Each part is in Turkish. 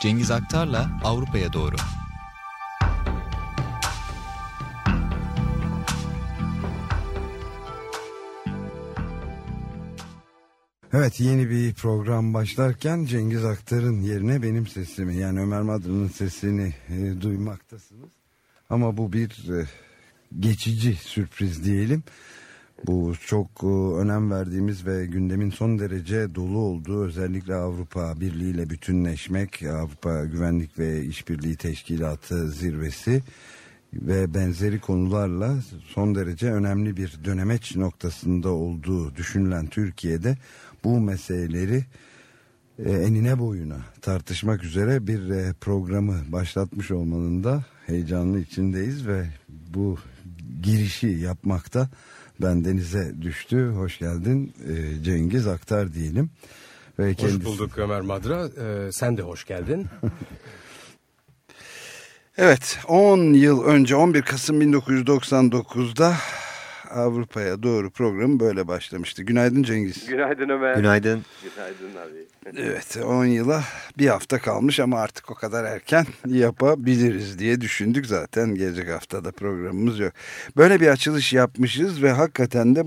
Cengiz Aktar'la Avrupa'ya doğru. Evet yeni bir program başlarken Cengiz Aktar'ın yerine benim sesimi yani Ömer Madra'nın sesini e, duymaktasınız. Ama bu bir e, geçici sürpriz diyelim. Bu çok e, önem verdiğimiz ve gündemin son derece dolu olduğu özellikle Avrupa Birliği ile bütünleşmek, Avrupa Güvenlik ve İşbirliği Teşkilatı zirvesi ve benzeri konularla son derece önemli bir dönemeç noktasında olduğu düşünülen Türkiye'de bu meseleleri e, enine boyuna tartışmak üzere bir e, programı başlatmış olmanın da heyecanlı içindeyiz ve bu girişi yapmakta bendenize düştü. Hoş geldin e, Cengiz Aktar diyelim. Ve kendisi... Hoş bulduk Ömer Madra. Ee, sen de hoş geldin. evet 10 yıl önce 11 Kasım 1999'da Avrupa'ya doğru programı böyle başlamıştı. Günaydın Cengiz. Günaydın Ömer. Günaydın. Günaydın abi. Evet 10 yıla bir hafta kalmış ama artık o kadar erken yapabiliriz diye düşündük zaten. Gelecek haftada programımız yok. Böyle bir açılış yapmışız ve hakikaten de e,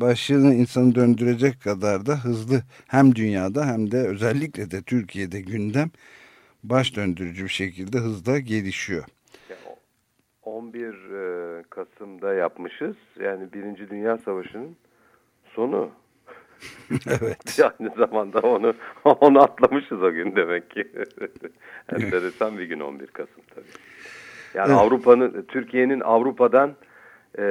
başını insanı döndürecek kadar da hızlı hem dünyada hem de özellikle de Türkiye'de gündem baş döndürücü bir şekilde hızla gelişiyor. 11 e, Kasım'da yapmışız. Yani Birinci Dünya Savaşı'nın sonu. evet. Aynı zamanda onu onu atlamışız o gün demek ki. Enteresan bir gün 11 Kasım tabii. Yani evet. Avrupa'nın, Türkiye'nin Avrupa'dan e,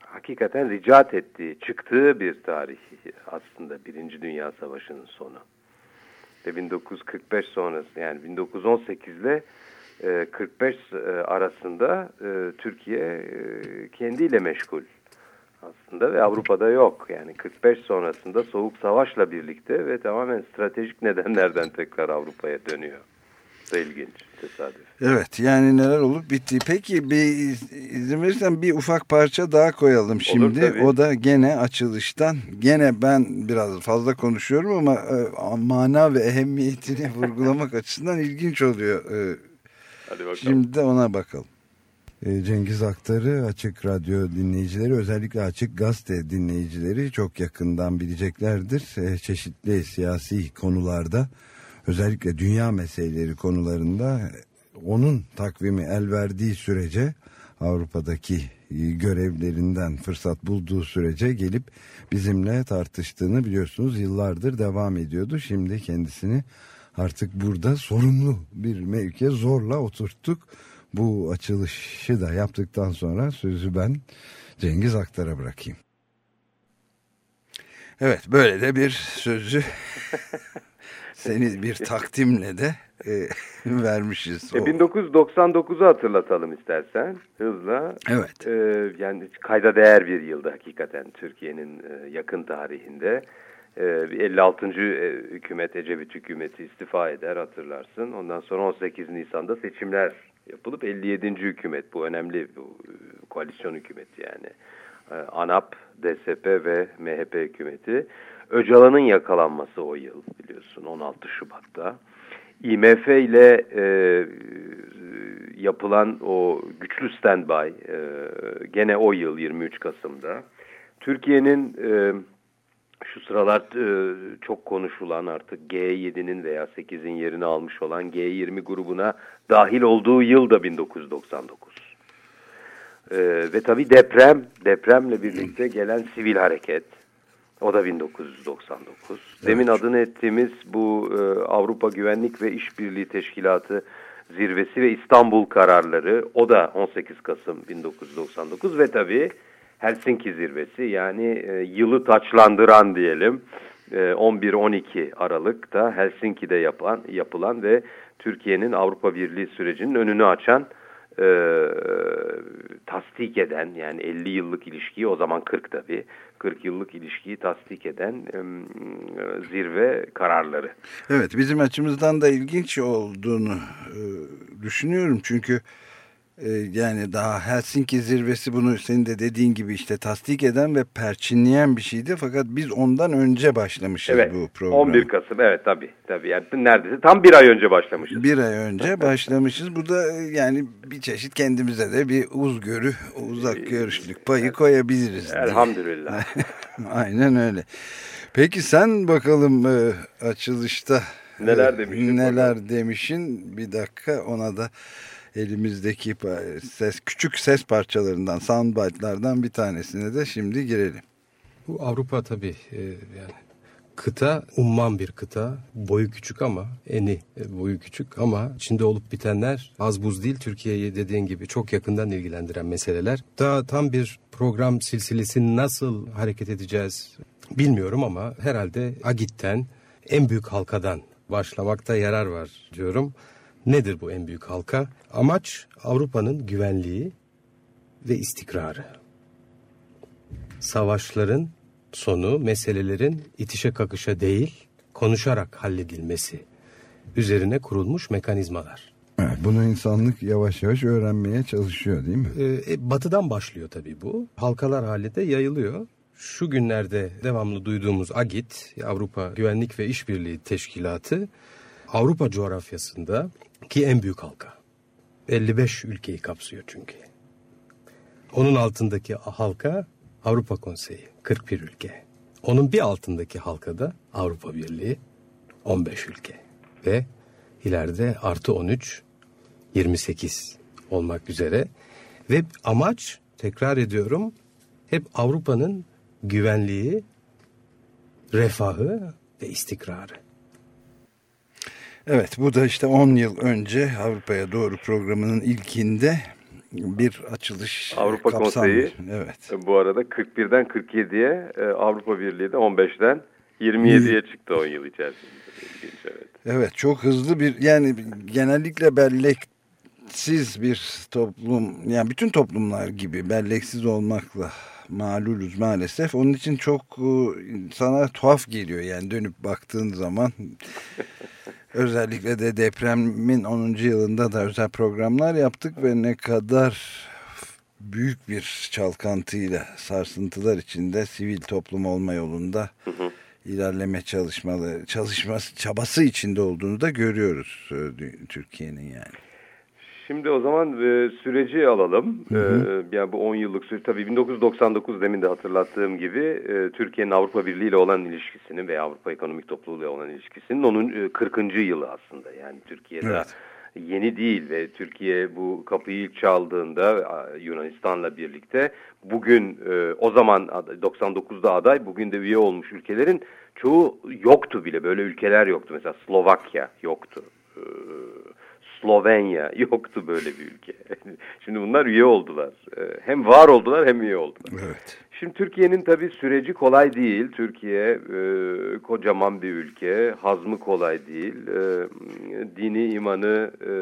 hakikaten ricat ettiği, çıktığı bir tarih aslında Birinci Dünya Savaşı'nın sonu. Ve 1945 sonrası yani 1918 ile 45 e, e, arasında e, Türkiye kendiyle meşgul aslında ve Avrupa'da yok. Yani 45 sonrasında Soğuk Savaş'la birlikte ve tamamen stratejik nedenlerden tekrar Avrupa'ya dönüyor. Da ilginç tesadüf. Evet yani neler olup bitti. Peki bir izin verirsen bir ufak parça daha koyalım şimdi. Olur, o da gene açılıştan. Gene ben biraz fazla konuşuyorum ama mana ve ehemmiyetini vurgulamak açısından ilginç oluyor Hadi bakalım. Şimdi de ona bakalım. Ee, Cengiz Aktar'ı Açık Radyo dinleyicileri özellikle Açık Gazete dinleyicileri çok yakından bileceklerdir. Ee, çeşitli siyasi konularda özellikle dünya meseleleri konularında onun takvimi el verdiği sürece Avrupa'daki görevlerinden fırsat bulduğu sürece gelip bizimle tartıştığını biliyorsunuz yıllardır devam ediyordu. Şimdi kendisini artık burada sorumlu bir mevkiye zorla oturttuk. Bu açılışı da yaptıktan sonra sözü ben Cengiz Aktar'a bırakayım. Evet böyle de bir sözü seni bir takdimle de e, vermişiz. E, 1999'u hatırlatalım istersen hızla. Evet. E, yani kayda değer bir yılda hakikaten Türkiye'nin e, yakın tarihinde. 56. E, e, hükümet Ecevit hükümeti istifa eder hatırlarsın. Ondan sonra 18 Nisan'da seçimler yapılıp 57. hükümet bu önemli bu, e, koalisyon hükümeti yani. ANAP, DSP ve MHP hükümeti. Öcalan'ın yakalanması o yıl biliyorsun 16 Şubat'ta. IMF ile e, yapılan o güçlü standby e, gene o yıl 23 Kasım'da. Türkiye'nin e, şu sıralar e, çok konuşulan artık G7'nin veya 8'in yerini almış olan G20 grubuna dahil olduğu yıl da 1999. E, ve tabii deprem, depremle birlikte gelen sivil hareket. O da 1999. Evet. Demin adını ettiğimiz bu e, Avrupa Güvenlik ve İşbirliği Teşkilatı zirvesi ve İstanbul kararları o da 18 Kasım 1999 ve tabii Helsinki zirvesi yani e, yılı taçlandıran diyelim e, 11-12 Aralık'ta Helsinki'de yapan, yapılan ve Türkiye'nin Avrupa Birliği sürecinin önünü açan e, tasdik eden yani 50 yıllık ilişkiyi o zaman 40 tabi 40 yıllık ilişkiyi tasdik eden e, zirve kararları. Evet bizim açımızdan da ilginç olduğunu e, düşünüyorum çünkü Ee, yani daha Helsinki zirvesi bunu senin de dediğin gibi işte tasdik eden ve perçinleyen bir şeydi. Fakat biz ondan önce başlamışız evet, bu programı. 11 Kasım evet tabii. tabii. Yani neredeyse tam bir ay önce başlamışız. Bir ay önce başlamışız. Bu da yani bir çeşit kendimize de bir uzgörü, uzak görüşlük payı koyabiliriz. Elhamdülillah. Aynen öyle. Peki sen bakalım e, açılışta neler demişsin? Neler bakalım. demişin bir dakika ona da elimizdeki ses küçük ses parçalarından soundbite'lardan bir tanesine de şimdi girelim. Bu Avrupa tabii e, yani kıta umman bir kıta. Boyu küçük ama eni e, boyu küçük ama içinde olup bitenler az buz değil. Türkiye'yi dediğin gibi çok yakından ilgilendiren meseleler. Daha tam bir program silsilesi nasıl hareket edeceğiz bilmiyorum ama herhalde Agit'ten en büyük halkadan başlamakta yarar var diyorum. Nedir bu en büyük halka? Amaç Avrupa'nın güvenliği ve istikrarı. Savaşların sonu meselelerin itişe kakışa değil, konuşarak halledilmesi üzerine kurulmuş mekanizmalar. Evet, bunu insanlık yavaş yavaş öğrenmeye çalışıyor değil mi? Ee, e, batıdan başlıyor tabii bu. Halkalar halinde yayılıyor. Şu günlerde devamlı duyduğumuz AGİT, Avrupa Güvenlik ve İşbirliği Teşkilatı, Avrupa coğrafyasında ki en büyük halka. 55 ülkeyi kapsıyor çünkü. Onun altındaki halka Avrupa Konseyi 41 ülke. Onun bir altındaki halkada Avrupa Birliği 15 ülke ve ileride artı 13 28 olmak üzere ve amaç tekrar ediyorum hep Avrupa'nın güvenliği, refahı ve istikrarı. Evet bu da işte 10 yıl önce Avrupa'ya doğru programının ilkinde bir açılış Avrupa kapsamlı. Konseyi evet. bu arada 41'den 47'ye e, Avrupa Birliği de 15'ten 27'ye çıktı 10 yıl içerisinde. evet. evet çok hızlı bir yani genellikle belleksiz bir toplum yani bütün toplumlar gibi belleksiz olmakla maluluz maalesef. Onun için çok e, sana tuhaf geliyor yani dönüp baktığın zaman Özellikle de depremin 10. yılında da özel programlar yaptık ve ne kadar büyük bir çalkantıyla sarsıntılar içinde sivil toplum olma yolunda hı hı. ilerleme çalışmaları, çalışması, çabası içinde olduğunu da görüyoruz e, Türkiye'nin yani. Şimdi o zaman e, süreci alalım. Hı hı. E, yani bu 10 yıllık süreç tabii 1999 demin de hatırlattığım gibi e, Türkiye'nin Avrupa Birliği ile olan ilişkisinin veya Avrupa Ekonomik Topluluğu ile olan ilişkisinin onun e, 40. yılı aslında. Yani Türkiye'de evet. yeni değil ve Türkiye bu kapıyı ilk çaldığında Yunanistan'la birlikte bugün e, o zaman 99'da aday bugün de üye olmuş ülkelerin çoğu yoktu bile. Böyle ülkeler yoktu. Mesela Slovakya yoktu. E, Slovenya yoktu böyle bir ülke. Şimdi bunlar üye oldular. Ee, hem var oldular hem üye oldular. Evet. Şimdi Türkiye'nin tabii süreci kolay değil. Türkiye e, kocaman bir ülke. Hazmı kolay değil. E, dini, imanı, e,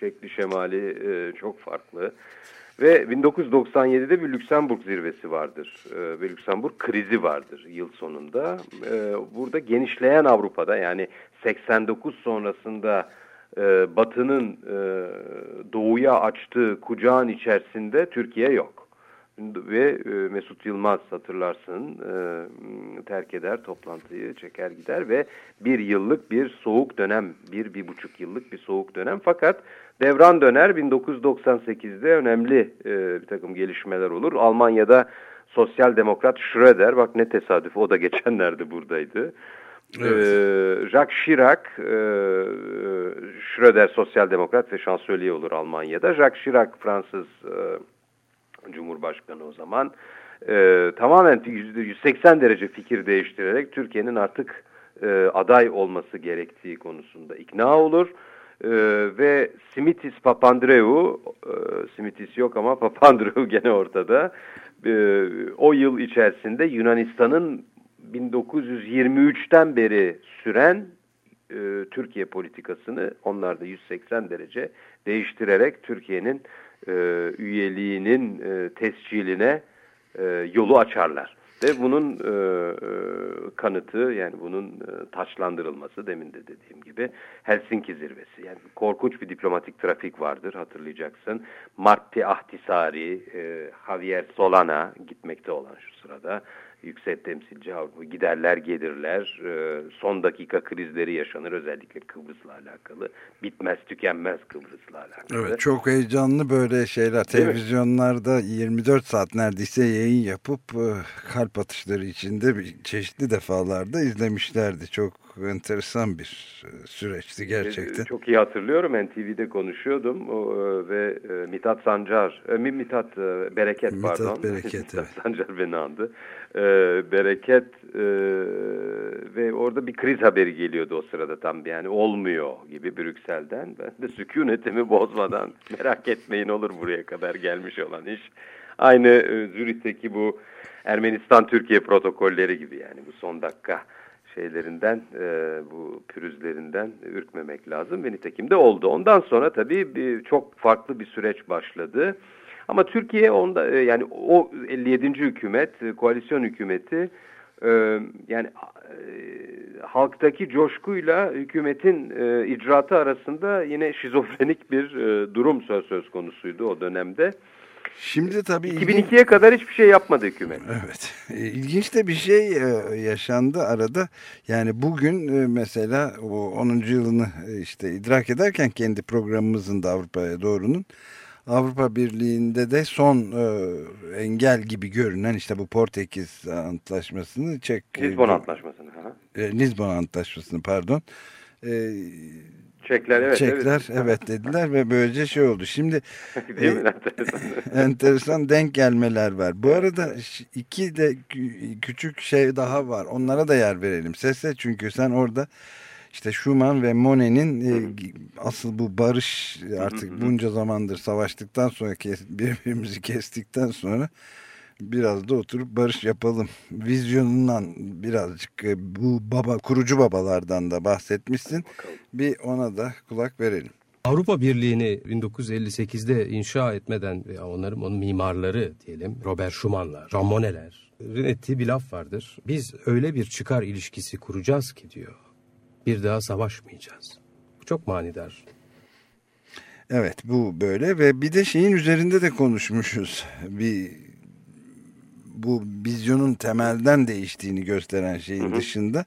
şekli, şemali e, çok farklı. Ve 1997'de bir Lüksemburg zirvesi vardır. E, ve Lüksemburg krizi vardır yıl sonunda. E, burada genişleyen Avrupa'da yani 89 sonrasında e, Batı'nın e, doğuya açtığı kucağın içerisinde Türkiye yok. Ve e, Mesut Yılmaz hatırlarsın e, terk eder toplantıyı çeker gider ve bir yıllık bir soğuk dönem bir bir buçuk yıllık bir soğuk dönem fakat devran döner 1998'de önemli e, bir takım gelişmeler olur. Almanya'da Sosyal Demokrat Schröder bak ne tesadüf o da geçenlerde buradaydı. Evet. Ee, Jacques Chirac, e, Schröder sosyal demokrat ve şansölye olur Almanya'da. Jacques Chirac Fransız e, Cumhurbaşkanı o zaman. E, tamamen 180 derece fikir değiştirerek Türkiye'nin artık e, aday olması gerektiği konusunda ikna olur. E, ve Simitis Papandreou, e, Simitis yok ama Papandreou gene ortada. E, o yıl içerisinde Yunanistan'ın 1923'ten beri süren e, Türkiye politikasını onlar da 180 derece değiştirerek Türkiye'nin e, üyeliğinin e, tesciline e, yolu açarlar. Ve bunun e, e, kanıtı yani bunun e, taçlandırılması demin de dediğim gibi Helsinki zirvesi. Yani korkunç bir diplomatik trafik vardır hatırlayacaksın. Martti Ahtisaari, e, Javier Solana gitmekte olan şu sırada yüksek temsilci Avrupa giderler gelirler e, son dakika krizleri yaşanır özellikle Kıbrıs'la alakalı bitmez tükenmez Kıbrıs'la alakalı. Evet çok heyecanlı böyle şeyler televizyonlarda 24 saat neredeyse yayın yapıp e, kalp atışları içinde çeşitli defalarda izlemişlerdi çok enteresan bir e, süreçti gerçekten. Çok iyi hatırlıyorum. NTV'de konuşuyordum ve Mithat Sancar, Mithat Bereket Mithat pardon. Bereket, Mithat evet. Sancar beni andı. Bereket ve orada bir kriz haberi geliyordu o sırada tam yani olmuyor gibi Brüksel'den. Ben de sükunetimi bozmadan merak etmeyin olur buraya kadar gelmiş olan iş. Aynı Zürih'teki bu Ermenistan-Türkiye protokolleri gibi yani bu son dakika şeylerinden, e, bu pürüzlerinden ürkmemek lazım ve nitekim de oldu. Ondan sonra tabii bir, çok farklı bir süreç başladı. Ama Türkiye onda e, yani o 57. hükümet, koalisyon hükümeti e, yani e, halktaki coşkuyla hükümetin e, icraatı arasında yine şizofrenik bir e, durum söz söz konusuydu o dönemde. Şimdi tabii 2002'ye kadar hiçbir şey yapmadı hükümet. Evet. İlginç de bir şey yaşandı arada. Yani bugün mesela o 10. yılını işte idrak ederken kendi programımızın da Avrupa'ya doğrunun Avrupa Birliği'nde de son engel gibi görünen işte bu Portekiz Antlaşması'nı çek Lisbon Antlaşması'nı. Lisbon Antlaşması'nı pardon. Çekler evet. Çekler evet. evet dediler ve böylece şey oldu. Şimdi Değil mi? enteresan denk gelmeler var. Bu arada iki de küçük şey daha var. Onlara da yer verelim. Sesle çünkü sen orada işte Schumann ve Monet'in e, asıl bu barış artık bunca zamandır savaştıktan sonra kes, birbirimizi kestikten sonra biraz da oturup barış yapalım vizyonundan birazcık e, bu baba kurucu babalardan da bahsetmişsin. Bir ona da kulak verelim. Avrupa Birliği'ni 1958'de inşa etmeden onların onun mimarları diyelim Robert Schumann'lar, Ramone'ler ettiği bir laf vardır. Biz öyle bir çıkar ilişkisi kuracağız ki diyor. Bir daha savaşmayacağız. Bu çok manidar. Evet bu böyle ve bir de şeyin üzerinde de konuşmuşuz. Bir bu vizyonun temelden değiştiğini gösteren şeyin hı hı. dışında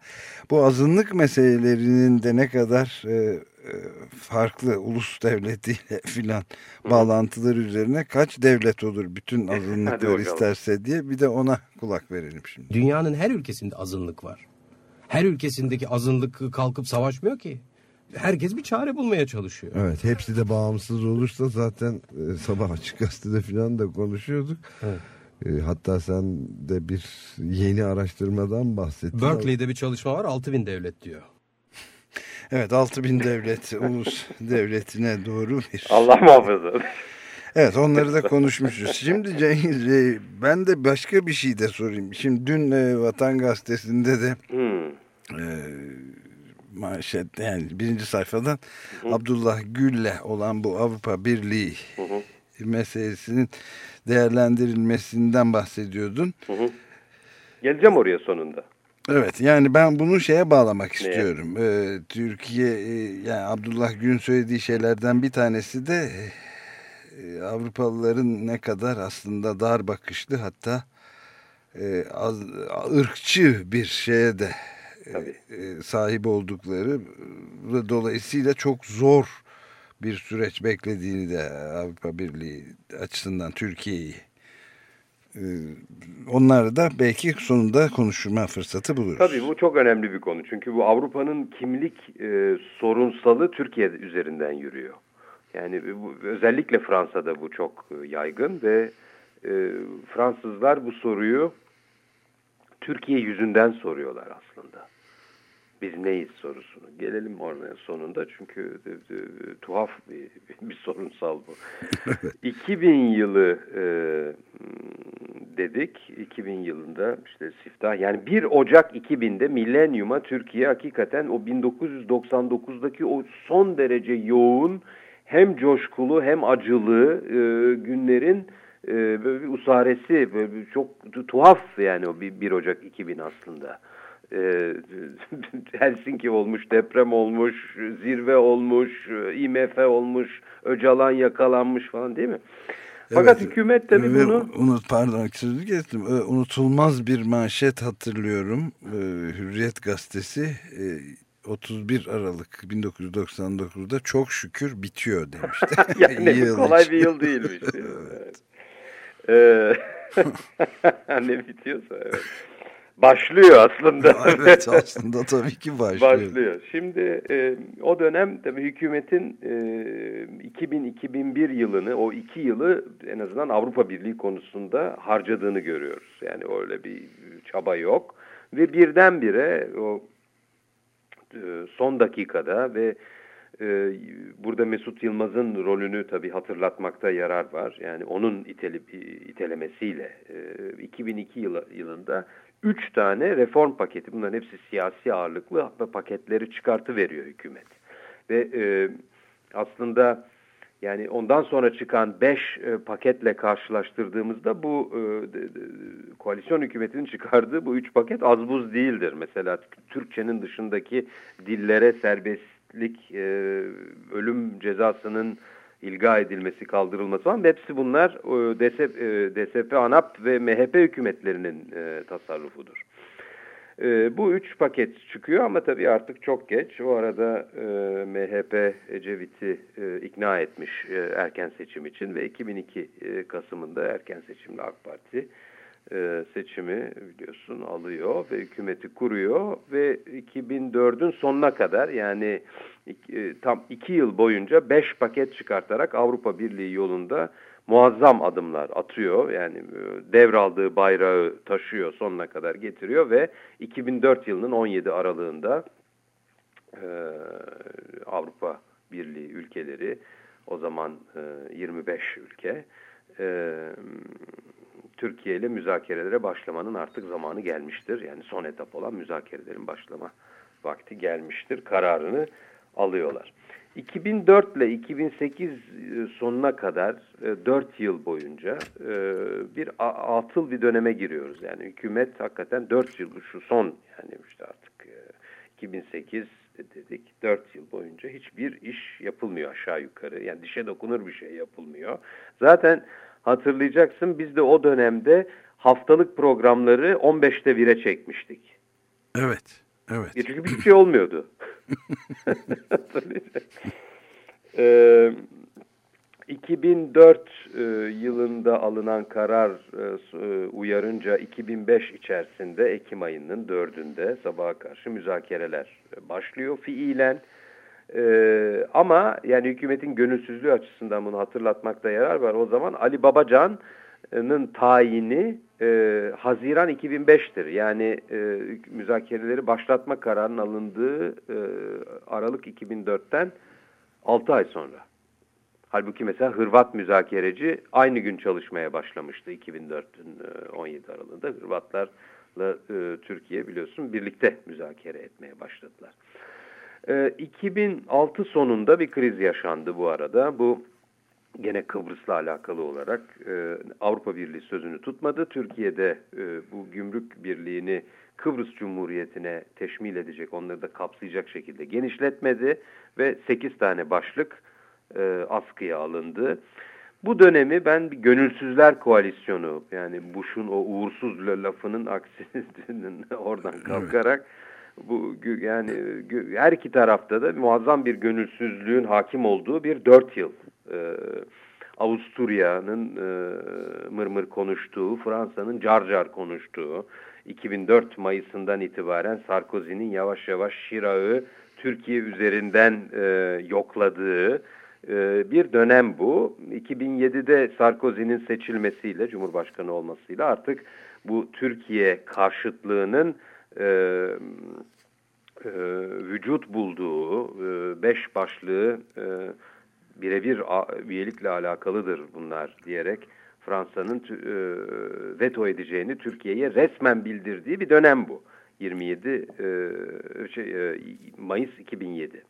bu azınlık meselelerinin de ne kadar e, e, farklı ulus devletiyle filan bağlantılar üzerine kaç devlet olur bütün azınlıklar isterse diye bir de ona kulak verelim şimdi. Dünyanın her ülkesinde azınlık var. Her ülkesindeki azınlık kalkıp savaşmıyor ki. Herkes bir çare bulmaya çalışıyor. Evet hepsi de bağımsız olursa zaten e, sabah açık gazetede filan da konuşuyorduk. Evet. E, hatta sen de bir yeni araştırmadan bahsettin. Berkeley'de bir çalışma var 6000 devlet diyor. Evet 6000 devlet ulus devletine doğru bir. Allah muhafaza. Evet onları da konuşmuşuz. Şimdi Cengiz ben de başka bir şey de sorayım. Şimdi dün e, Vatan Gazetesi'nde de hmm. E, manşet yani birinci sayfadan Hı. Abdullah Gül'le olan bu Avrupa Birliği Hı meselesinin değerlendirilmesinden bahsediyordun. Hı hı. Geleceğim oraya sonunda. Evet yani ben bunu şeye bağlamak istiyorum. Ee, Türkiye e, yani Abdullah Gül söylediği şeylerden bir tanesi de e, Avrupalıların ne kadar aslında dar bakışlı hatta e, az, ırkçı bir şeye de e, sahip oldukları dolayısıyla çok zor bir süreç beklediğini de Avrupa Birliği açısından Türkiye'yi e, onları da belki sonunda konuşma fırsatı buluruz. Tabii bu çok önemli bir konu. Çünkü bu Avrupa'nın kimlik e, sorunsalı Türkiye üzerinden yürüyor. Yani bu, özellikle Fransa'da bu çok e, yaygın ve e, Fransızlar bu soruyu Türkiye yüzünden soruyorlar aslında biz neyiz sorusunu. Gelelim oraya sonunda çünkü de, de, tuhaf bir, bir sorunsal bu. 2000 yılı e, dedik. 2000 yılında işte siftah yani 1 Ocak 2000'de milenyuma Türkiye hakikaten o 1999'daki o son derece yoğun hem coşkulu hem acılı e, günlerin e, böyle bir usaresi böyle bir çok tuhaf yani o 1 Ocak 2000 aslında. E, Helsinki olmuş, deprem olmuş, zirve olmuş, IMF olmuş, Öcalan yakalanmış falan değil mi? Fakat evet, hükümet tabi bunu... Unut, pardon sözü kestim. Unutulmaz bir manşet hatırlıyorum. Hürriyet gazetesi 31 Aralık 1999'da çok şükür bitiyor demişti. yani kolay bir yıl değilmiş. evet. Ee, ne bitiyorsa evet. Başlıyor aslında. evet aslında tabii ki başlıyor. Başlıyor. Şimdi e, o dönem tabii hükümetin e, 2000-2001 yılını o iki yılı en azından Avrupa Birliği konusunda harcadığını görüyoruz. Yani öyle bir çaba yok. Ve birdenbire o e, son dakikada ve e, burada Mesut Yılmaz'ın rolünü tabii hatırlatmakta yarar var. Yani onun iteli, itelemesiyle 2002 e, yılı, yılında üç tane reform paketi bunların hepsi siyasi ağırlıklı paketleri çıkartı veriyor hükümet. Ve aslında yani ondan sonra çıkan beş paketle karşılaştırdığımızda bu koalisyon hükümetinin çıkardığı bu üç paket az buz değildir. Mesela Türkçenin dışındaki dillere serbest lik, e, ölüm cezasının ilga edilmesi, kaldırılması falan hepsi bunlar e, DSP, e, DSP, ANAP ve MHP hükümetlerinin e, tasarrufudur. E, bu üç paket çıkıyor ama tabii artık çok geç. O arada e, MHP Ecevit'i e, ikna etmiş e, erken seçim için ve 2002 e, Kasım'ında erken seçimle AK Parti e, seçimi biliyorsun alıyor ve hükümeti kuruyor ve 2004'ün sonuna kadar yani e, tam iki yıl boyunca beş paket çıkartarak Avrupa Birliği yolunda muazzam adımlar atıyor. Yani e, devraldığı bayrağı taşıyor sonuna kadar getiriyor ve 2004 yılının 17 aralığında Avrupa Birliği ülkeleri o zaman 25 ülke Türkiye ile müzakerelere başlamanın artık zamanı gelmiştir. Yani son etap olan müzakerelerin başlama vakti gelmiştir. Kararını alıyorlar. 2004 ile 2008 e, sonuna kadar 4 e, yıl boyunca e, bir atıl bir döneme giriyoruz. Yani hükümet hakikaten 4 yıl şu son yani işte artık 2008 dedik 4 yıl boyunca hiçbir iş yapılmıyor aşağı yukarı. Yani dişe dokunur bir şey yapılmıyor. Zaten hatırlayacaksın biz de o dönemde haftalık programları 15'te 1'e çekmiştik. Evet. Evet. Ya çünkü bir şey olmuyordu. ee, 2004 e, yılında alınan karar e, e uyarınca 2005 içerisinde Ekim ayının 4'ünde sabaha karşı müzakereler başlıyor fiilen. Ee, ama yani hükümetin gönülsüzlüğü açısından bunu hatırlatmakta yarar var. O zaman Ali Babacan'ın tayini e, Haziran 2005'tir. Yani e, müzakereleri başlatma kararının alındığı e, Aralık 2004'ten 6 ay sonra. Halbuki mesela Hırvat müzakereci aynı gün çalışmaya başlamıştı 2004'ün 17 Aralık'ında. Hırvatlarla e, Türkiye biliyorsun birlikte müzakere etmeye başladılar. 2006 ee, sonunda bir kriz yaşandı bu arada. Bu gene Kıbrıs'la alakalı olarak e, Avrupa Birliği sözünü tutmadı. Türkiye'de e, bu gümrük birliğini Kıbrıs Cumhuriyeti'ne teşmil edecek, onları da kapsayacak şekilde genişletmedi ve 8 tane başlık e, askıya alındı. Bu dönemi ben bir gönülsüzler koalisyonu yani Bush'un o uğursuz lafının aksinin oradan kalkarak evet bu yani her iki tarafta da muazzam bir gönülsüzlüğün hakim olduğu bir dört yıl. Ee, Avusturya'nın e, mırmır konuştuğu, Fransa'nın car car konuştuğu, 2004 Mayıs'ından itibaren Sarkozy'nin yavaş yavaş Şirak'ı Türkiye üzerinden e, yokladığı e, bir dönem bu. 2007'de Sarkozy'nin seçilmesiyle, Cumhurbaşkanı olmasıyla artık bu Türkiye karşıtlığının e, e, vücut bulduğu e, beş başlığı e, birebir üyelikle alakalıdır bunlar diyerek Fransa'nın e, veto edeceğini Türkiye'ye resmen bildirdiği bir dönem bu. 27 e, şey, e, Mayıs 2007.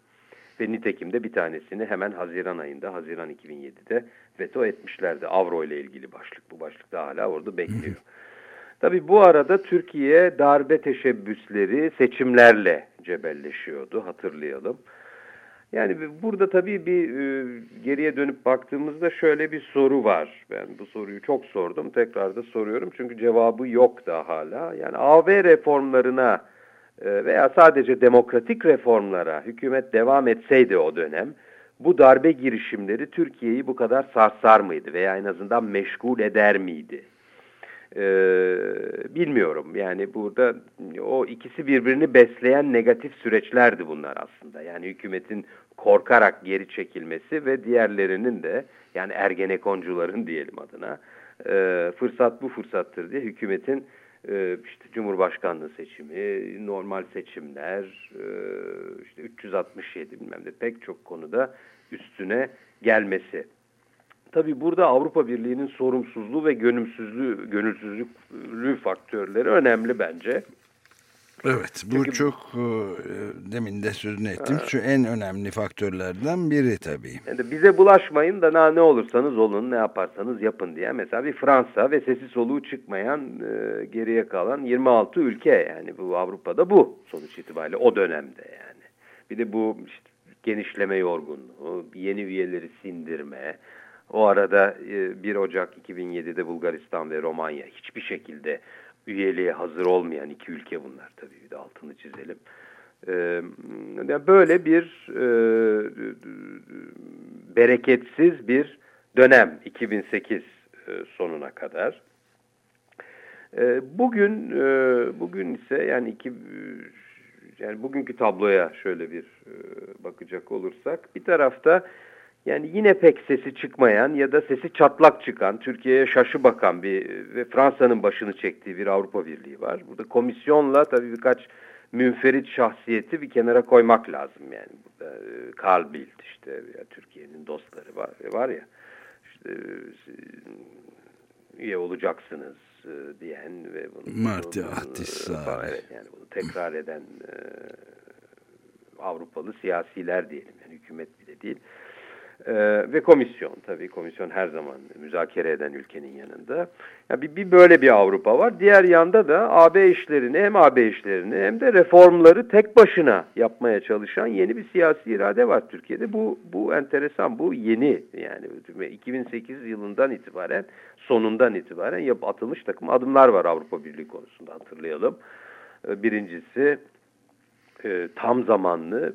ve nitekim de bir tanesini hemen Haziran ayında, Haziran 2007'de veto etmişlerdi. Avro ile ilgili başlık. Bu başlık da hala orada bekliyor. Tabii bu arada Türkiye darbe teşebbüsleri seçimlerle cebelleşiyordu hatırlayalım. Yani burada tabii bir e, geriye dönüp baktığımızda şöyle bir soru var. Ben bu soruyu çok sordum. Tekrar da soruyorum çünkü cevabı yok da hala. Yani AB reformlarına e, veya sadece demokratik reformlara hükümet devam etseydi o dönem bu darbe girişimleri Türkiye'yi bu kadar sarsar mıydı veya en azından meşgul eder miydi? Ee, bilmiyorum yani burada o ikisi birbirini besleyen negatif süreçlerdi bunlar aslında. Yani hükümetin korkarak geri çekilmesi ve diğerlerinin de yani ergenekoncuların diyelim adına e, fırsat bu fırsattır diye hükümetin e, işte Cumhurbaşkanlığı seçimi, normal seçimler, e, işte 367 bilmem de pek çok konuda üstüne gelmesi. Tabii burada Avrupa Birliği'nin sorumsuzluğu ve gönülsüzlüğü, gönülsüzlüğü faktörleri önemli bence. Evet bu Çünkü, çok e, demin de sözünü ettim. Şu en önemli faktörlerden biri tabii. Yani bize bulaşmayın da ne olursanız olun ne yaparsanız yapın diye. Mesela bir Fransa ve sesi soluğu çıkmayan e, geriye kalan 26 ülke yani bu Avrupa'da bu sonuç itibariyle o dönemde yani. Bir de bu işte genişleme yorgunluğu, yeni üyeleri sindirme, o arada 1 e, Ocak 2007'de Bulgaristan ve Romanya hiçbir şekilde üyeliğe hazır olmayan iki ülke bunlar tabii bir de altını çizelim. E, böyle bir e, bereketsiz bir dönem 2008 sonuna kadar. Bugün bugün ise yani iki yani bugünkü tabloya şöyle bir bakacak olursak bir tarafta yani yine pek sesi çıkmayan ya da sesi çatlak çıkan, Türkiye'ye şaşı bakan bir ve Fransa'nın başını çektiği bir Avrupa Birliği var. Burada komisyonla tabii birkaç münferit şahsiyeti bir kenara koymak lazım yani. Burada e, Karl Bildt işte ya Türkiye'nin dostları var, var ya işte e, üye olacaksınız e, diyen ve bunu, Marti. Evet yani bunu tekrar eden Avrupalı siyasiler diyelim yani hükümet bile değil. Ee, ve komisyon tabii komisyon her zaman müzakere eden ülkenin yanında. Yani bir, bir böyle bir Avrupa var. Diğer yanda da AB işlerini hem AB işlerini hem de reformları tek başına yapmaya çalışan yeni bir siyasi irade var Türkiye'de. Bu bu enteresan, bu yeni yani 2008 yılından itibaren sonundan itibaren yap, atılmış takım adımlar var Avrupa Birliği konusunda hatırlayalım. Ee, birincisi e, tam zamanlı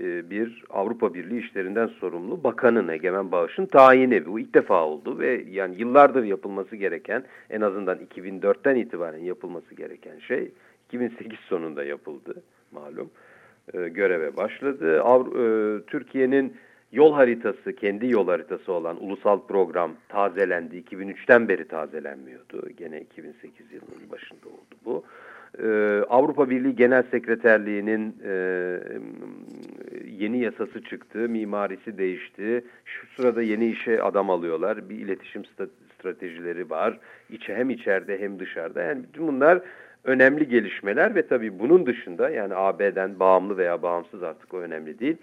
bir Avrupa Birliği işlerinden sorumlu bakanın Egemen Bağış'ın tayini. Bu ilk defa oldu ve yani yıllardır yapılması gereken en azından 2004'ten itibaren yapılması gereken şey 2008 sonunda yapıldı malum. E, göreve başladı. E, Türkiye'nin yol haritası, kendi yol haritası olan ulusal program tazelendi. 2003'ten beri tazelenmiyordu. Gene 2008 yılının başında oldu bu. Avrupa Birliği Genel Sekreterliği'nin yeni yasası çıktı, mimarisi değişti. Şu sırada yeni işe adam alıyorlar. Bir iletişim stratejileri var. İçe hem içeride hem dışarıda. Yani bütün bunlar önemli gelişmeler ve tabii bunun dışında yani AB'den bağımlı veya bağımsız artık o önemli değil.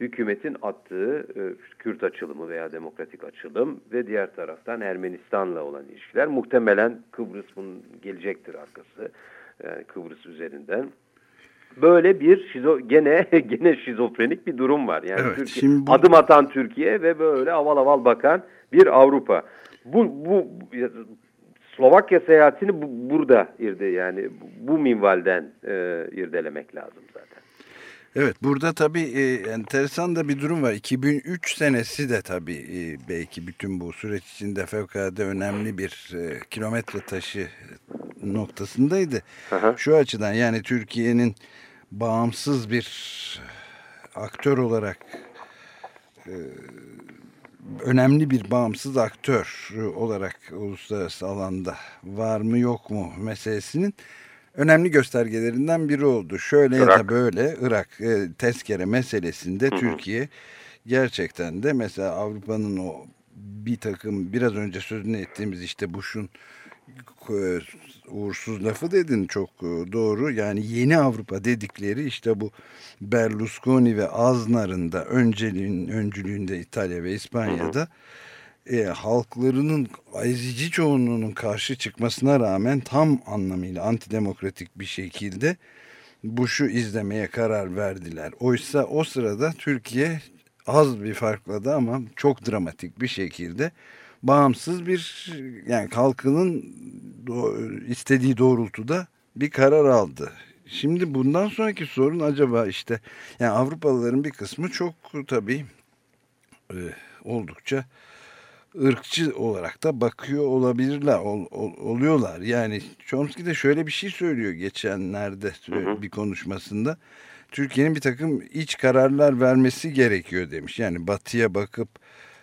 Hükümetin attığı e, Kürt açılımı veya demokratik açılım ve diğer taraftan Ermenistan'la olan ilişkiler muhtemelen Kıbrıs bunun gelecektir arkası. Kıbrıs üzerinden böyle bir şizo gene gene şizofrenik bir durum var. Yani evet, Türkiye, şimdi bu... adım atan Türkiye ve böyle aval aval bakan bir Avrupa. Bu bu Slovakya seyahatini bu, burada irde yani bu minvalden e, irdelemek lazım zaten. Evet burada tabii e, enteresan da bir durum var. 2003 senesi de tabii e, belki bütün bu süreç içinde fevkalade önemli bir e, kilometre taşı noktasındaydı. Aha. Şu açıdan yani Türkiye'nin bağımsız bir aktör olarak e, önemli bir bağımsız aktör olarak uluslararası alanda var mı yok mu meselesinin önemli göstergelerinden biri oldu. Şöyle Irak. ya da böyle Irak e, tezkere meselesinde hı hı. Türkiye gerçekten de mesela Avrupa'nın o bir takım biraz önce sözünü ettiğimiz işte Bush'un uğursuz lafı dedin çok e, doğru. Yani yeni Avrupa dedikleri işte bu Berlusconi ve Aznar'ın da önceliğin, öncülüğünde İtalya ve İspanya'da e, halklarının ezici çoğunluğunun karşı çıkmasına rağmen tam anlamıyla antidemokratik bir şekilde Bush'u izlemeye karar verdiler. Oysa o sırada Türkiye az bir farkla da ama çok dramatik bir şekilde bağımsız bir yani halkının istediği doğrultuda bir karar aldı. Şimdi bundan sonraki sorun acaba işte yani Avrupalıların bir kısmı çok tabii e, oldukça ırkçı olarak da bakıyor olabilirler, ol, ol, oluyorlar. Yani Chomsky de şöyle bir şey söylüyor geçenlerde hı hı. bir konuşmasında. Türkiye'nin bir takım iç kararlar vermesi gerekiyor demiş. Yani batıya bakıp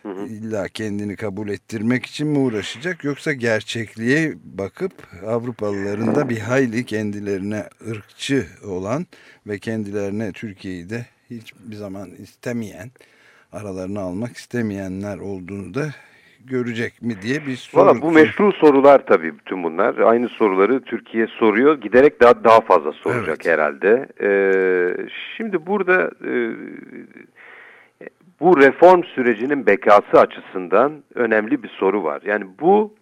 hı hı. illa kendini kabul ettirmek için mi uğraşacak yoksa gerçekliğe bakıp Avrupalıların da bir hayli kendilerine ırkçı olan ve kendilerine Türkiye'yi de hiçbir zaman istemeyen aralarını almak istemeyenler olduğunu da görecek mi diye bir soru. Valla bu meşru sorular tabii bütün bunlar. Aynı soruları Türkiye soruyor. Giderek daha daha fazla soracak evet. herhalde. Ee, şimdi burada e, bu reform sürecinin bekası açısından önemli bir soru var. Yani bu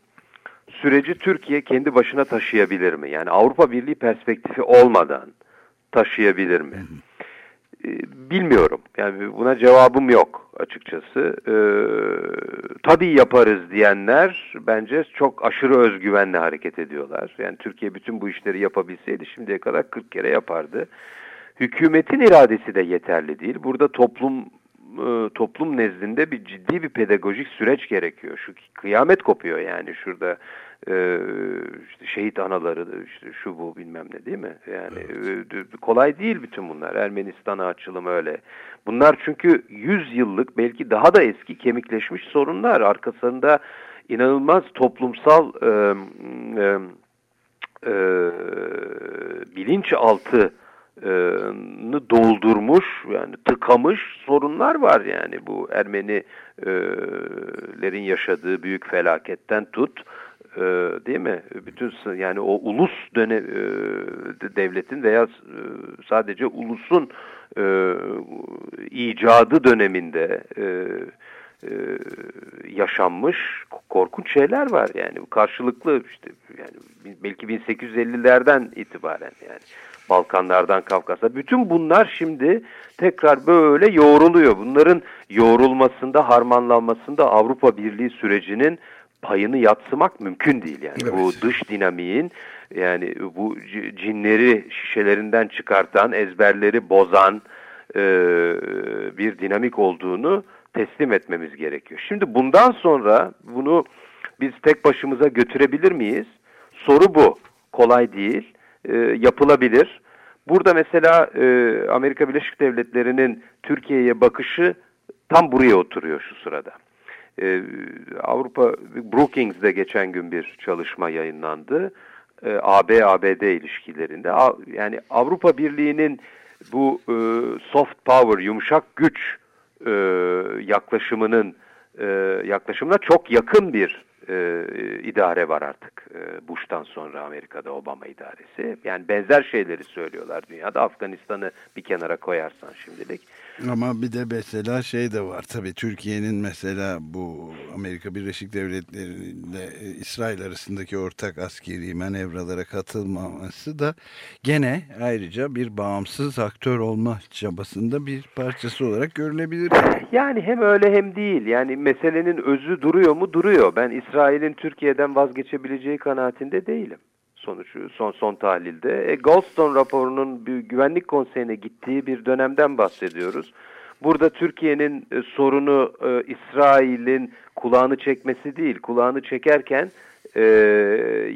süreci Türkiye kendi başına taşıyabilir mi? Yani Avrupa Birliği perspektifi olmadan taşıyabilir mi? Hı hı. Ee, bilmiyorum. Yani buna cevabım yok açıkçası. Ee, tabii yaparız diyenler bence çok aşırı özgüvenle hareket ediyorlar. Yani Türkiye bütün bu işleri yapabilseydi şimdiye kadar 40 kere yapardı. Hükümetin iradesi de yeterli değil. Burada toplum e, toplum nezdinde bir ciddi bir pedagojik süreç gerekiyor. Şu kıyamet kopuyor yani şurada e, işte şehit anaları işte şu bu bilmem ne değil mi? Yani evet. e, kolay değil bütün bunlar. Ermenistan'a açılım öyle. Bunlar çünkü 100 yıllık belki daha da eski kemikleşmiş sorunlar. Arkasında inanılmaz toplumsal e, e, e, bilinçaltı doldurmuş yani tıkamış sorunlar var yani bu Ermenilerin yaşadığı büyük felaketten tut değil mi? Bütün yani o ulus döne, e, devletin veya sadece ulusun icadı döneminde yaşanmış korkunç şeyler var yani karşılıklı işte yani belki 1850'lerden itibaren yani Balkanlardan Kafkas'a bütün bunlar şimdi tekrar böyle yoğruluyor. Bunların yoğrulmasında, harmanlanmasında Avrupa Birliği sürecinin payını yatsımak mümkün değil yani. Evet. Bu dış dinamiğin yani bu cinleri şişelerinden çıkartan, ezberleri bozan e, bir dinamik olduğunu teslim etmemiz gerekiyor. Şimdi bundan sonra bunu biz tek başımıza götürebilir miyiz? Soru bu. Kolay değil. E, yapılabilir. Burada mesela e, Amerika Birleşik Devletleri'nin Türkiye'ye bakışı tam buraya oturuyor şu sırada. E, Avrupa Brookings'de geçen gün bir çalışma yayınlandı. E, AB-ABD ilişkilerinde. Yani Avrupa Birliği'nin bu e, soft power, yumuşak güç e, yaklaşımının e, yaklaşımına çok yakın bir e, idare var artık e, Bush'tan sonra Amerika'da Obama idaresi. Yani benzer şeyleri söylüyorlar dünyada. Afganistan'ı bir kenara koyarsan şimdilik. Ama bir de mesela şey de var tabii Türkiye'nin mesela bu Amerika Birleşik Devletleri ile e, İsrail arasındaki ortak askeri manevralara katılmaması da gene ayrıca bir bağımsız aktör olma çabasında bir parçası olarak görülebilir. Yani hem öyle hem değil. Yani meselenin özü duruyor mu? Duruyor. Ben İsrail'in Türkiye'den vazgeçebileceği kanaatinde değilim sonuç son son tahlilde. E, Goldstone raporunun bir güvenlik konseyine gittiği bir dönemden bahsediyoruz. Burada Türkiye'nin e, sorunu e, İsrail'in kulağını çekmesi değil, kulağını çekerken e,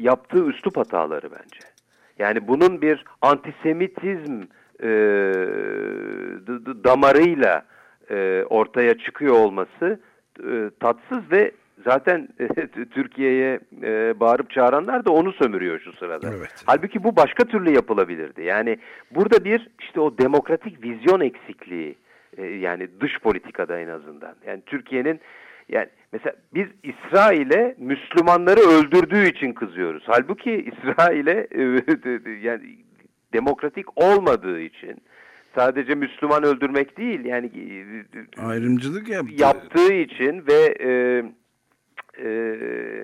yaptığı üslup hataları bence. Yani bunun bir antisemitizm e, damarıyla e, ortaya çıkıyor olması e, tatsız ve zaten Türkiye'ye e, bağırıp çağıranlar da onu sömürüyor şu sırada. Evet. Halbuki bu başka türlü yapılabilirdi. Yani burada bir işte o demokratik vizyon eksikliği e, yani dış politikada en azından. Yani Türkiye'nin yani mesela biz İsrail'e Müslümanları öldürdüğü için kızıyoruz. Halbuki İsrail'e e, yani demokratik olmadığı için sadece Müslüman öldürmek değil yani e, ayrımcılık yaptı. yaptığı için ve e, e,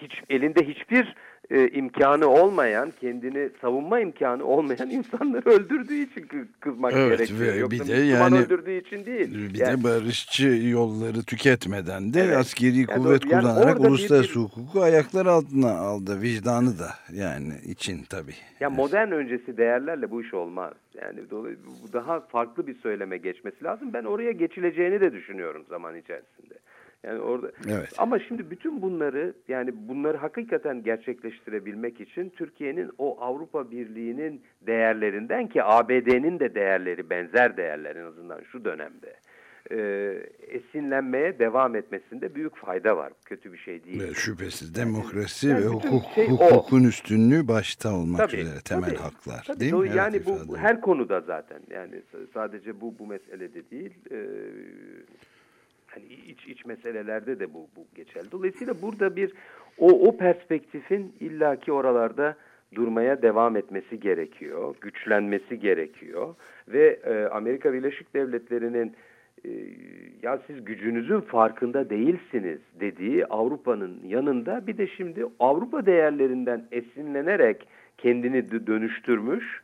hiç elinde hiçbir e, imkanı olmayan, kendini savunma imkanı olmayan insanları öldürdüğü için kızmak evet, gerekiyor. Yoksa bir de yani öldürdüğü için değil. Bir yani, de barışçı yolları tüketmeden de evet, askeri yani kuvvet yani kullanarak uluslararası bir, hukuku ayaklar altına aldı. Vicdanı da yani için tabii. Ya modern öncesi değerlerle bu iş olmaz. Yani daha farklı bir söyleme geçmesi lazım. Ben oraya geçileceğini de düşünüyorum zaman içerisinde. Yani orada evet. ama şimdi bütün bunları yani bunları hakikaten gerçekleştirebilmek için Türkiye'nin o Avrupa Birliği'nin değerlerinden ki ABD'nin de değerleri benzer değerler en azından şu dönemde e, esinlenmeye devam etmesinde büyük fayda var. Kötü bir şey değil. Ve şüphesiz demokrasi yani ve hukuk, şey hukukun o. üstünlüğü başta olmak tabii, üzere temel tabii, haklar tabii, değil mi? Yani evet, bu, bu her konuda zaten yani sadece bu bu meselede değil. E, hani iç iç meselelerde de bu, bu geçerli. Dolayısıyla burada bir o o perspektifin illaki oralarda durmaya devam etmesi gerekiyor, güçlenmesi gerekiyor ve e, Amerika Birleşik Devletleri'nin e, ya siz gücünüzün farkında değilsiniz dediği Avrupa'nın yanında bir de şimdi Avrupa değerlerinden esinlenerek kendini dönüştürmüş,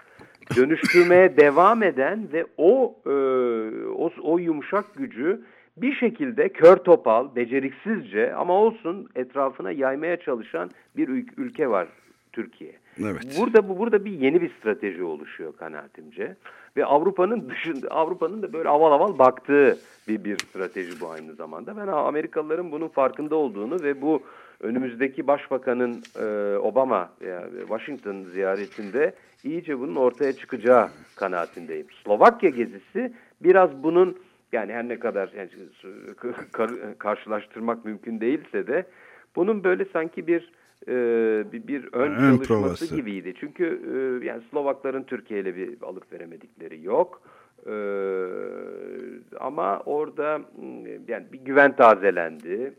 dönüştürmeye devam eden ve o e, o, o yumuşak gücü bir şekilde kör topal, beceriksizce ama olsun etrafına yaymaya çalışan bir ülke var Türkiye. Evet. Burada bu burada bir yeni bir strateji oluşuyor kanaatimce ve Avrupa'nın dışında Avrupa'nın da böyle aval aval baktığı bir bir strateji bu aynı zamanda. Ben Amerikalıların bunun farkında olduğunu ve bu önümüzdeki başbakanın e, Obama yani Washington ziyaretinde iyice bunun ortaya çıkacağı kanaatindeyim. Slovakya gezisi biraz bunun yani her ne kadar yani, karşılaştırmak mümkün değilse de bunun böyle sanki bir e, bir, bir ön, ön çalışması provası. gibiydi. Çünkü e, yani Slovakların Türkiye ile bir alıp veremedikleri yok. E, ama orada yani bir güven tazelendi.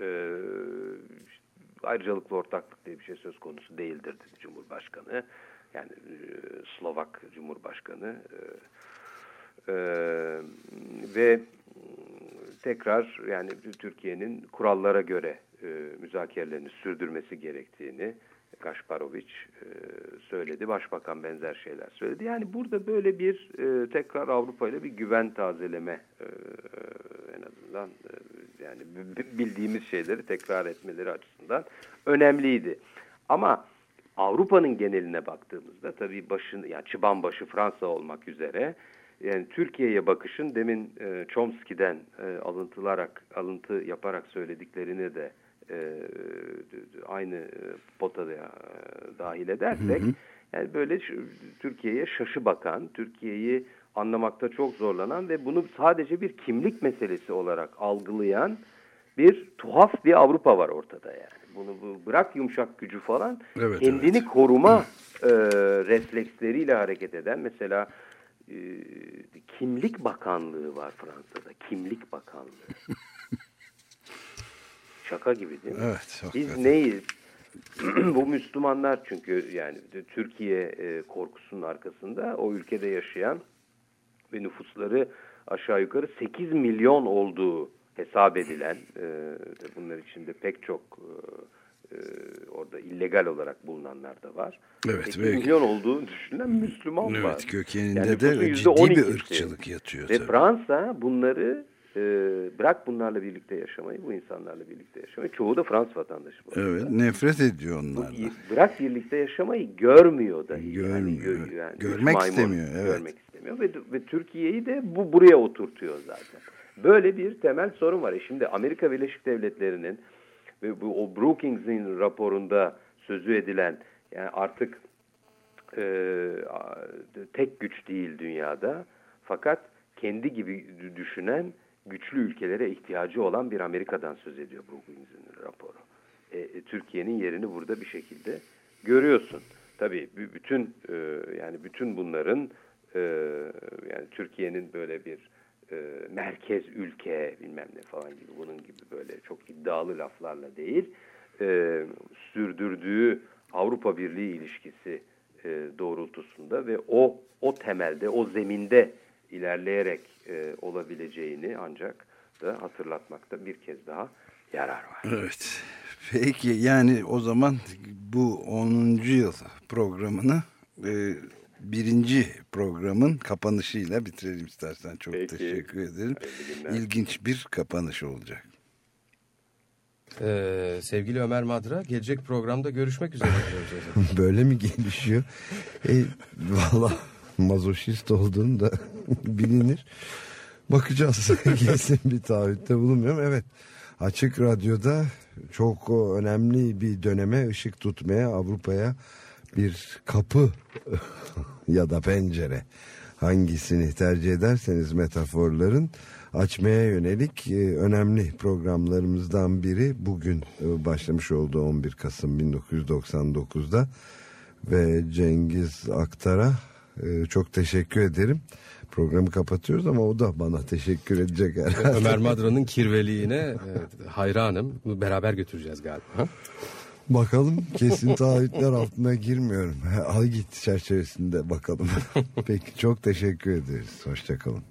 E, ayrıcalıklı ortaklık diye bir şey söz konusu değildir dedi Cumhurbaşkanı. Yani e, Slovak Cumhurbaşkanı. E, ee, ve tekrar yani Türkiye'nin kurallara göre e, müzakerelerini sürdürmesi gerektiğini Kaşparoviç e, söyledi. Başbakan benzer şeyler söyledi. Yani burada böyle bir e, tekrar Avrupa ile bir güven tazeleme e, en azından e, yani bildiğimiz şeyleri tekrar etmeleri açısından önemliydi. Ama Avrupa'nın geneline baktığımızda tabii başın yani çıban başı Fransa olmak üzere yani Türkiye'ye bakışın demin e, Chomsky'den e, alıntılarak alıntı yaparak söylediklerini de e, aynı e, potaya e, dahil edersek hı hı. yani böyle Türkiye'ye şaşı bakan, Türkiye'yi anlamakta çok zorlanan ve bunu sadece bir kimlik meselesi olarak algılayan bir tuhaf bir Avrupa var ortada yani. Bunu bu, bırak yumuşak gücü falan evet, kendini evet. koruma e, refleksleriyle hareket eden mesela e, kimlik bakanlığı var Fransa'da. Kimlik bakanlığı. Şaka gibi değil mi? Evet. Biz hakikaten. neyiz? Bu Müslümanlar çünkü yani Türkiye e, korkusunun arkasında o ülkede yaşayan ve nüfusları aşağı yukarı 8 milyon olduğu hesap edilen e, bunlar içinde pek çok e, e, orada illegal olarak bulunanlar da var. Evet. 8 ve... milyon olduğu düşünülen Müslüman evet, var. Evet kökeninde yani de ciddi bir ırkçılık yatıyor. Ve tabii. Fransa bunları e, bırak bunlarla birlikte yaşamayı, bu insanlarla birlikte yaşamayı. Çoğu da Fransız vatandaşı. Bu evet, arada. nefret ediyor onlardan. Bırak birlikte yaşamayı görmüyor da. Görmüyor. Yani, yani Görmek maymun, istemiyor. Evet. Görmek istemiyor ve, ve Türkiye'yi de bu buraya oturtuyor zaten. Böyle bir temel sorun var. E şimdi Amerika Birleşik Devletleri'nin ve bu o Brookings'in raporunda sözü edilen yani artık e, tek güç değil dünyada fakat kendi gibi düşünen güçlü ülkelere ihtiyacı olan bir Amerika'dan söz ediyor Brookings'in raporu. E, e, Türkiye'nin yerini burada bir şekilde görüyorsun. Tabii bütün e, yani bütün bunların e, yani Türkiye'nin böyle bir e, merkez ülke bilmem ne falan gibi bunun gibi böyle çok iddialı laflarla değil e, sürdürdüğü Avrupa Birliği ilişkisi e, doğrultusunda ve o o temelde o zeminde ilerleyerek e, olabileceğini ancak da hatırlatmakta bir kez daha yarar var. Evet. Peki yani o zaman bu 10. yıl programını e, birinci programın kapanışıyla bitirelim istersen. Çok Peki. teşekkür ederim. İlginç bir kapanış olacak. Ee, sevgili Ömer Madra gelecek programda görüşmek üzere. Böyle mi gelişiyor? E, Valla mazoşist olduğunu da bilinir. Bakacağız. Kesin bir taahhütte bulunmuyorum. Evet. Açık Radyo'da çok önemli bir döneme ışık tutmaya Avrupa'ya bir kapı ya da pencere hangisini tercih ederseniz metaforların açmaya yönelik e, önemli programlarımızdan biri bugün e, başlamış oldu 11 Kasım 1999'da ve Cengiz Aktar'a e, çok teşekkür ederim. Programı kapatıyoruz ama o da bana teşekkür edecek herhalde. Ömer Madra'nın kirveliğine hayranım. Beraber götüreceğiz galiba. Bakalım kesin taahhütler altına girmiyorum. Al git çerçevesinde bakalım. Peki çok teşekkür ederiz. Hoşçakalın.